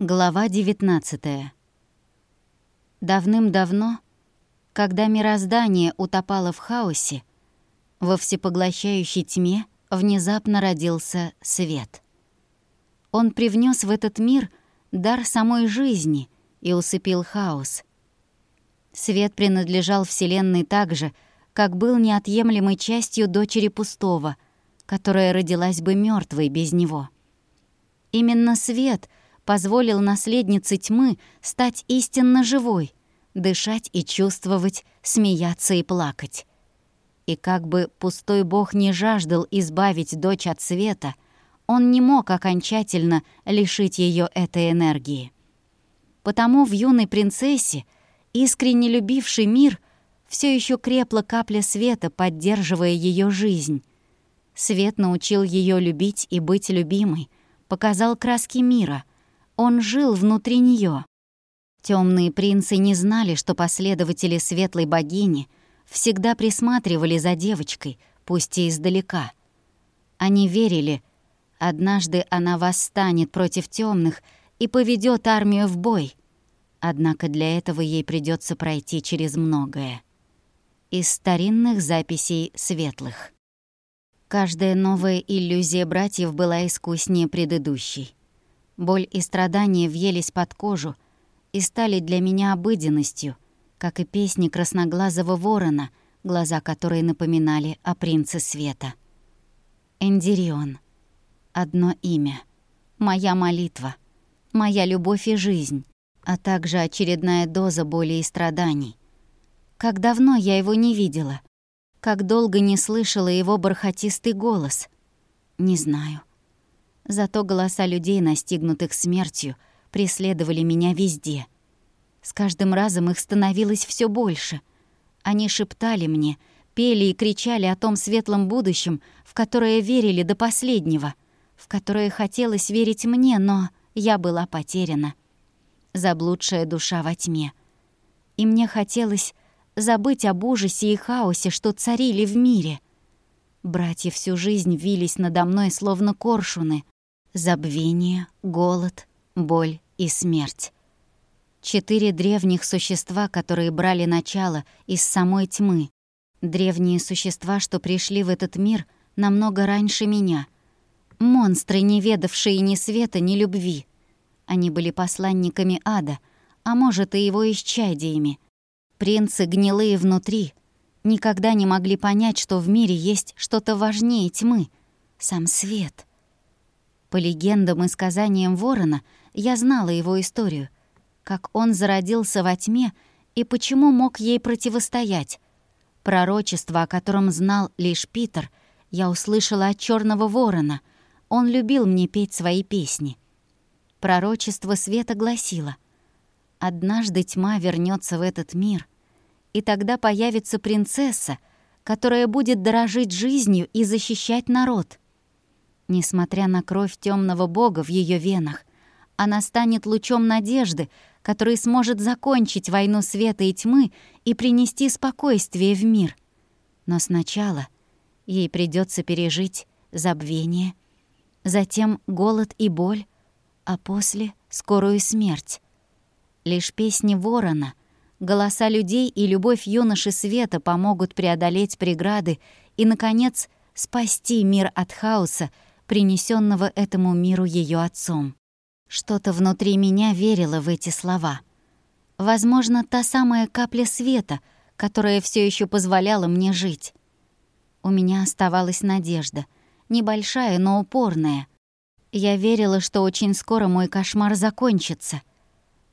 Глава 19 Давным-давно, когда мироздание утопало в хаосе, во всепоглощающей тьме внезапно родился свет. Он привнес в этот мир дар самой жизни и усыпил хаос. Свет принадлежал Вселенной так же, как был неотъемлемой частью дочери пустого, которая родилась бы мертвой без него. Именно свет — позволил наследнице тьмы стать истинно живой, дышать и чувствовать, смеяться и плакать. И как бы пустой бог не жаждал избавить дочь от света, он не мог окончательно лишить ее этой энергии. Потому в юной принцессе, искренне любившей мир, все еще крепла капля света, поддерживая ее жизнь. Свет научил ее любить и быть любимой, показал краски мира — он жил внутри нее. Темные принцы не знали, что последователи светлой богини всегда присматривали за девочкой, пусть и издалека. Они верили, однажды она восстанет против темных и поведет армию в бой. Однако для этого ей придется пройти через многое. Из старинных записей светлых. Каждая новая иллюзия братьев была искуснее предыдущей. Боль и страдания въелись под кожу и стали для меня обыденностью, как и песни красноглазого ворона, глаза которой напоминали о принце света. Эндирион. Одно имя. Моя молитва. Моя любовь и жизнь, а также очередная доза боли и страданий. Как давно я его не видела. Как долго не слышала его бархатистый голос. Не знаю. Зато голоса людей, настигнутых смертью, преследовали меня везде. С каждым разом их становилось все больше. Они шептали мне, пели и кричали о том светлом будущем, в которое верили до последнего, в которое хотелось верить мне, но я была потеряна. Заблудшая душа во тьме. И мне хотелось забыть об ужасе и хаосе, что царили в мире. Братья всю жизнь вились надо мной, словно коршуны, забвение, голод, боль и смерть. Четыре древних существа, которые брали начало из самой тьмы. Древние существа, что пришли в этот мир намного раньше меня. Монстры, не ведавшие ни света, ни любви. Они были посланниками ада, а может, и его исчадиями. Принцы, гнилые внутри, никогда не могли понять, что в мире есть что-то важнее тьмы — сам свет — по легендам и сказаниям Ворона я знала его историю, как он зародился во тьме и почему мог ей противостоять. Пророчество, о котором знал лишь Питер, я услышала от черного ворона. Он любил мне петь свои песни. Пророчество света гласило «Однажды тьма вернется в этот мир, и тогда появится принцесса, которая будет дорожить жизнью и защищать народ». Несмотря на кровь темного бога в ее венах, она станет лучом надежды, который сможет закончить войну света и тьмы и принести спокойствие в мир. Но сначала ей придется пережить забвение, затем голод и боль, а после — скорую смерть. Лишь песни ворона, голоса людей и любовь юноши света помогут преодолеть преграды и, наконец, спасти мир от хаоса, принесенного этому миру ее отцом. Что-то внутри меня верило в эти слова. Возможно, та самая капля света, которая все еще позволяла мне жить. У меня оставалась надежда, небольшая, но упорная. Я верила, что очень скоро мой кошмар закончится.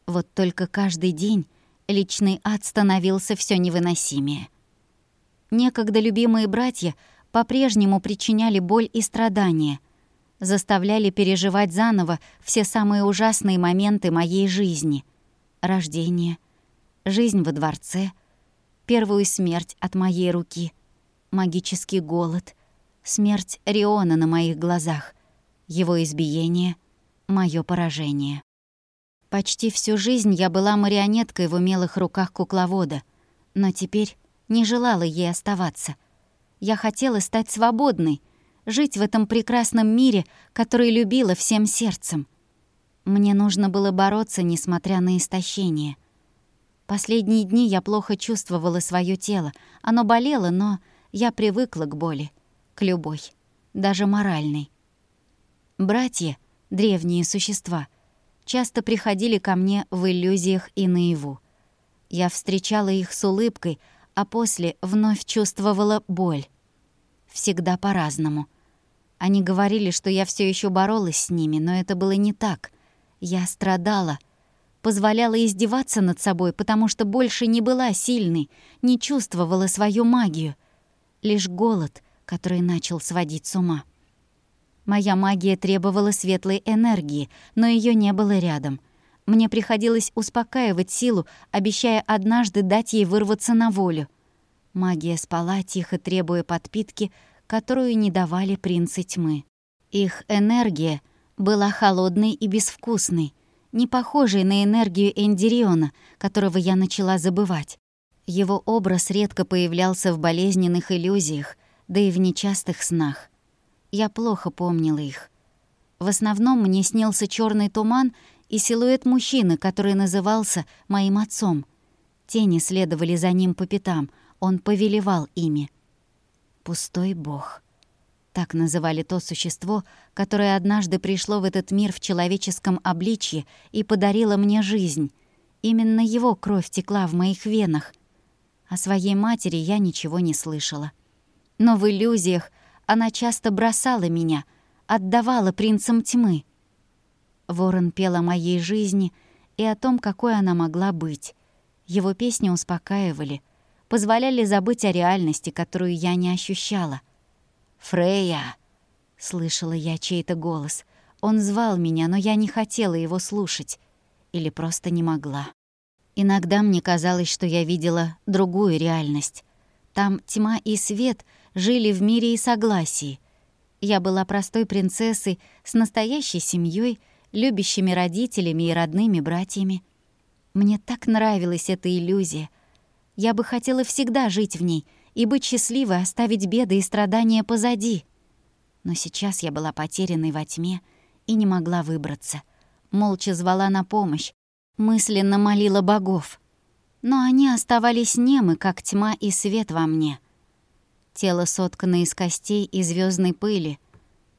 Вот только каждый день личный ад становился все невыносимее. Некогда любимые братья по-прежнему причиняли боль и страдания, заставляли переживать заново все самые ужасные моменты моей жизни. Рождение, жизнь во дворце, первую смерть от моей руки, магический голод, смерть Риона на моих глазах, его избиение, мое поражение. Почти всю жизнь я была марионеткой в умелых руках кукловода, но теперь не желала ей оставаться — я хотела стать свободной, жить в этом прекрасном мире, который любила всем сердцем. Мне нужно было бороться, несмотря на истощение. Последние дни я плохо чувствовала свое тело. Оно болело, но я привыкла к боли, к любой, даже моральной. Братья, древние существа, часто приходили ко мне в иллюзиях и наяву. Я встречала их с улыбкой, а после вновь чувствовала боль. Всегда по-разному. Они говорили, что я все еще боролась с ними, но это было не так. Я страдала, позволяла издеваться над собой, потому что больше не была сильной, не чувствовала свою магию. Лишь голод, который начал сводить с ума. Моя магия требовала светлой энергии, но ее не было рядом. Мне приходилось успокаивать силу, обещая однажды дать ей вырваться на волю. Магия спала, тихо требуя подпитки, которую не давали принцы тьмы. Их энергия была холодной и безвкусной, не похожей на энергию Эндириона, которого я начала забывать. Его образ редко появлялся в болезненных иллюзиях, да и в нечастых снах. Я плохо помнила их. В основном мне снился черный туман и силуэт мужчины, который назывался моим отцом. Тени следовали за ним по пятам, он повелевал ими. Пустой бог. Так называли то существо, которое однажды пришло в этот мир в человеческом обличье и подарило мне жизнь. Именно его кровь текла в моих венах. О своей матери я ничего не слышала. Но в иллюзиях она часто бросала меня, отдавала принцам тьмы. Ворон пел о моей жизни и о том, какой она могла быть. Его песни успокаивали, позволяли забыть о реальности, которую я не ощущала. «Фрея!» — слышала я чей-то голос. Он звал меня, но я не хотела его слушать. Или просто не могла. Иногда мне казалось, что я видела другую реальность. Там тьма и свет — жили в мире и согласии. Я была простой принцессой с настоящей семьей, любящими родителями и родными братьями. Мне так нравилась эта иллюзия. Я бы хотела всегда жить в ней и быть счастливой, оставить беды и страдания позади. Но сейчас я была потерянной во тьме и не могла выбраться. Молча звала на помощь, мысленно молила богов. Но они оставались немы, как тьма и свет во мне — Тело соткано из костей и звездной пыли.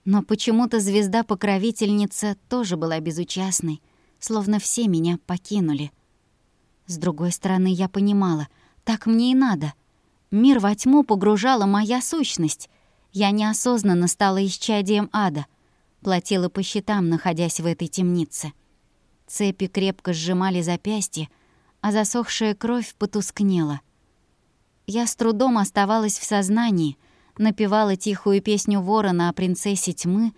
Но почему-то звезда-покровительница тоже была безучастной, словно все меня покинули. С другой стороны, я понимала, так мне и надо. Мир во тьму погружала моя сущность. Я неосознанно стала исчадием ада, платила по счетам, находясь в этой темнице. Цепи крепко сжимали запястье, а засохшая кровь потускнела — я с трудом оставалась в сознании, напевала тихую песню ворона о принцессе тьмы,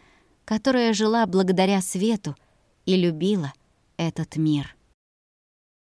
которая жила благодаря свету и любила этот мир.